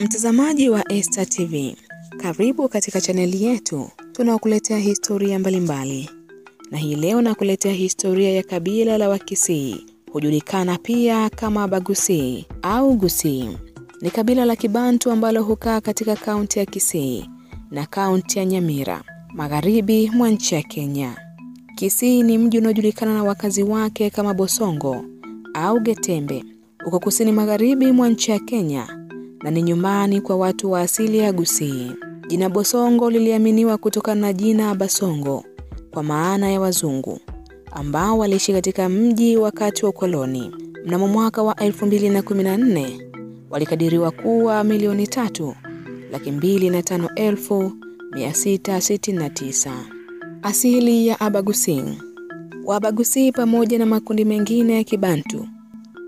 Mtazamaji wa Esta TV, karibu katika chaneli yetu Tunakuletea historia mbalimbali mbali. Na hii leo nakuletea historia ya kabila la Wakisii, hujulikana pia kama Bagusii au Gusii. Ni kabila la Kibantu ambalo hukaa katika kaunti ya Kisii na kaunti ya Nyamira, magharibi mwa nchi ya Kenya. Kisii ni mji unaojulikana na wakazi wake kama Bosongo au Getembe, uko kusini magharibi mwa nchi ya Kenya na ni nyumbani kwa watu wa asili ya Gusii. Jina Bosongo liliaminiwa kutokana na jina Basongo kwa maana ya wazungu ambao waliishi katika mji wakati wa ukoloni. Mnamo mwaka wa 2014 walikadiriwa kuwa milioni tatu laki mbili na tano elfu mia sita sitini na tisa. Asili ya Abagusii. Wabagusi pamoja na makundi mengine ya Kibantu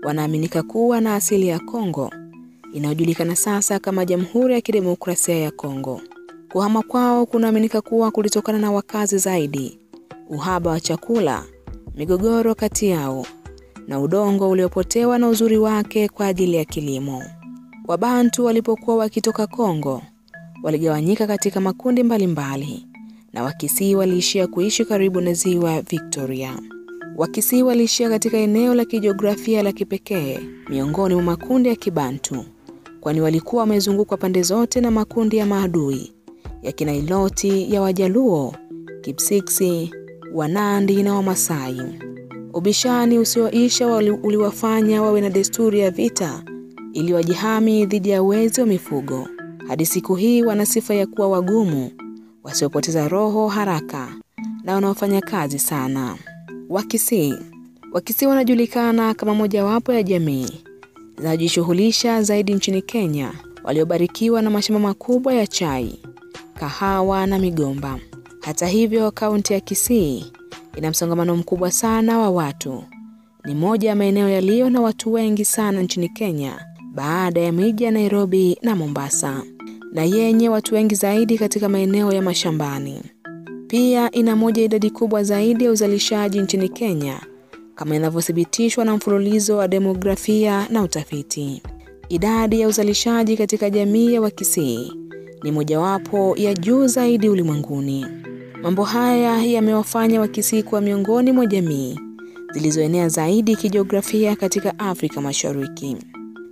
wanaaminika kuwa na asili ya Kongo inayojulikana sasa kama Jamhuri ya Kidemokrasia ya Kongo. Kuhama kwao kunaaminika kuwa kulitokana na wakazi zaidi, uhaba wa chakula, migogoro kati yao na udongo uliopotewa na uzuri wake kwa ajili ya kilimo. Wabantu walipokuwa wakitoka Kongo waligawanyika katika makundi mbalimbali mbali, na Wakisii waliishia kuishi karibu na ziwa Victoria. Wakisii waliishia katika eneo la kijiografia la kipekee miongoni mwa makundi ya Kibantu kwani walikuwa wamezungukwa pande zote na makundi ya maadui ya Kinailoti ya Wajaluo, Kipsiksi, Wanandi na Wamasai. Ubishani usioisha uliwafanya wawe na desturi ya vita ili wajihami dhidi ya wezi wa mifugo. Hadi siku hii wana sifa ya kuwa wagumu, wasiopoteza roho haraka na wanaofanya kazi sana. Wakisii. Wakisii wanajulikana kama mojawapo ya jamii zinajishughulisha zaidi nchini Kenya, waliobarikiwa na mashamba makubwa ya chai, kahawa na migomba. Hata hivyo, kaunti ya Kisii ina msongamano mkubwa sana wa watu. Ni moja ya maeneo yaliyo na watu wengi sana nchini Kenya baada ya miji ya Nairobi na Mombasa, na yenye watu wengi zaidi katika maeneo ya mashambani. Pia ina moja idadi kubwa zaidi ya uzalishaji nchini Kenya kama inavyothibitishwa na mfululizo wa demografia na utafiti. Idadi ya uzalishaji katika jamii ya Wakisii ni mojawapo ya juu zaidi ulimwenguni. Mambo haya yamewafanya Wakisii kuwa miongoni mwa jamii zilizoenea zaidi kijiografia katika Afrika Mashariki.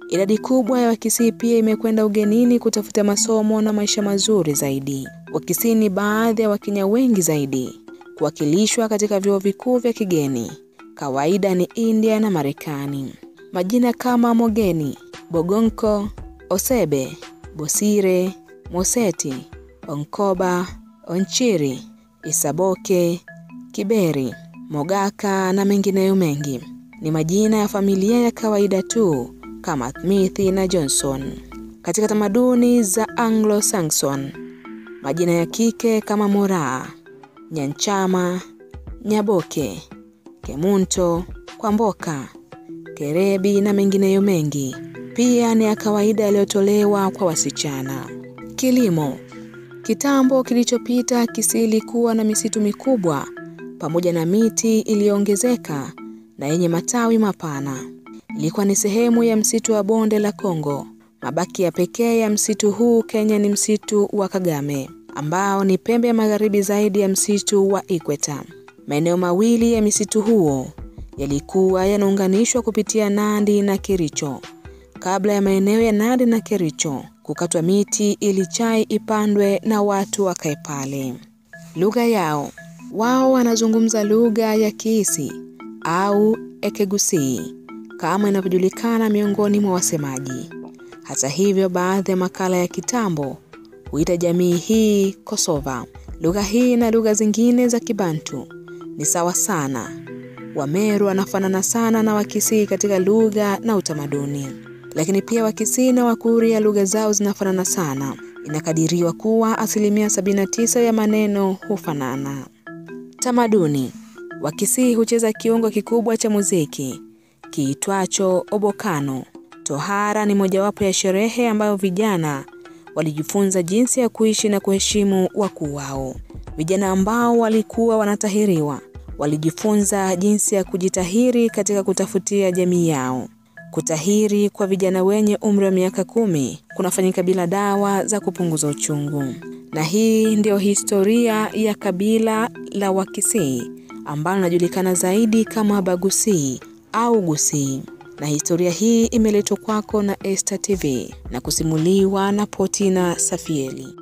Idadi kubwa ya Wakisii pia imekwenda ugenini kutafuta masomo na maisha mazuri zaidi. Wakisii ni baadhi ya Wakenya wengi zaidi kuwakilishwa katika vyuo vikuu vya kigeni kawaida ni India na Marekani. Majina kama Mogeni, Bogonko, Osebe, Bosire, Moseti, Onkoba, Onchiri, Isaboke, Kiberi, Mogaka na mengineyo mengi ni majina ya familia ya kawaida tu kama Smith na Johnson. Katika tamaduni za Anglo-Saxon, majina ya kike kama Moraa, Nyanchama, Nyaboke, Kemunto, Kwamboka, Kerebi na mengineyo mengi pia ni ya kawaida yaliyotolewa kwa wasichana. Kilimo. Kitambo kilichopita Kisii ilikuwa na misitu mikubwa pamoja na miti iliyoongezeka na yenye matawi mapana. Ilikuwa ni sehemu ya msitu wa bonde la Kongo. Mabaki ya pekee ya msitu huu Kenya ni msitu wa Kagame ambao ni pembe ya magharibi zaidi ya msitu wa Ikweta. Maeneo mawili ya misitu huo yalikuwa yanaunganishwa kupitia Nandi na Kericho. Kabla ya maeneo ya Nandi na Kericho kukatwa miti ili chai ipandwe na watu wakae pale. Lugha yao, wao wanazungumza lugha ya Kiisi au Ekegusii kama inavyojulikana miongoni mwa wasemaji. Hata hivyo, baadhi ya makala ya kitambo huita jamii hii Kosova. Lugha hii na lugha zingine za Kibantu ni sawa sana. Wameru wanafanana sana na Wakisii katika lugha na utamaduni, lakini pia Wakisii na Wakuria lugha zao zinafanana sana. Inakadiriwa kuwa asilimia 79 ya maneno hufanana. Tamaduni: Wakisii hucheza kiungo kikubwa cha muziki kiitwacho obokano. Tohara ni mojawapo ya sherehe ambayo vijana walijifunza jinsi ya kuishi na kuheshimu wakuu wao. Vijana ambao walikuwa wanatahiriwa walijifunza jinsi ya kujitahiri katika kutafutia jamii yao. Kutahiri kwa vijana wenye umri wa miaka kumi kunafanyika bila dawa za kupunguza uchungu. Na hii ndiyo historia ya kabila la Wakisii ambalo linajulikana zaidi kama Bagusii au Gusii. Na historia hii imeletwa kwako na Esta TV na kusimuliwa na Potina Safieli.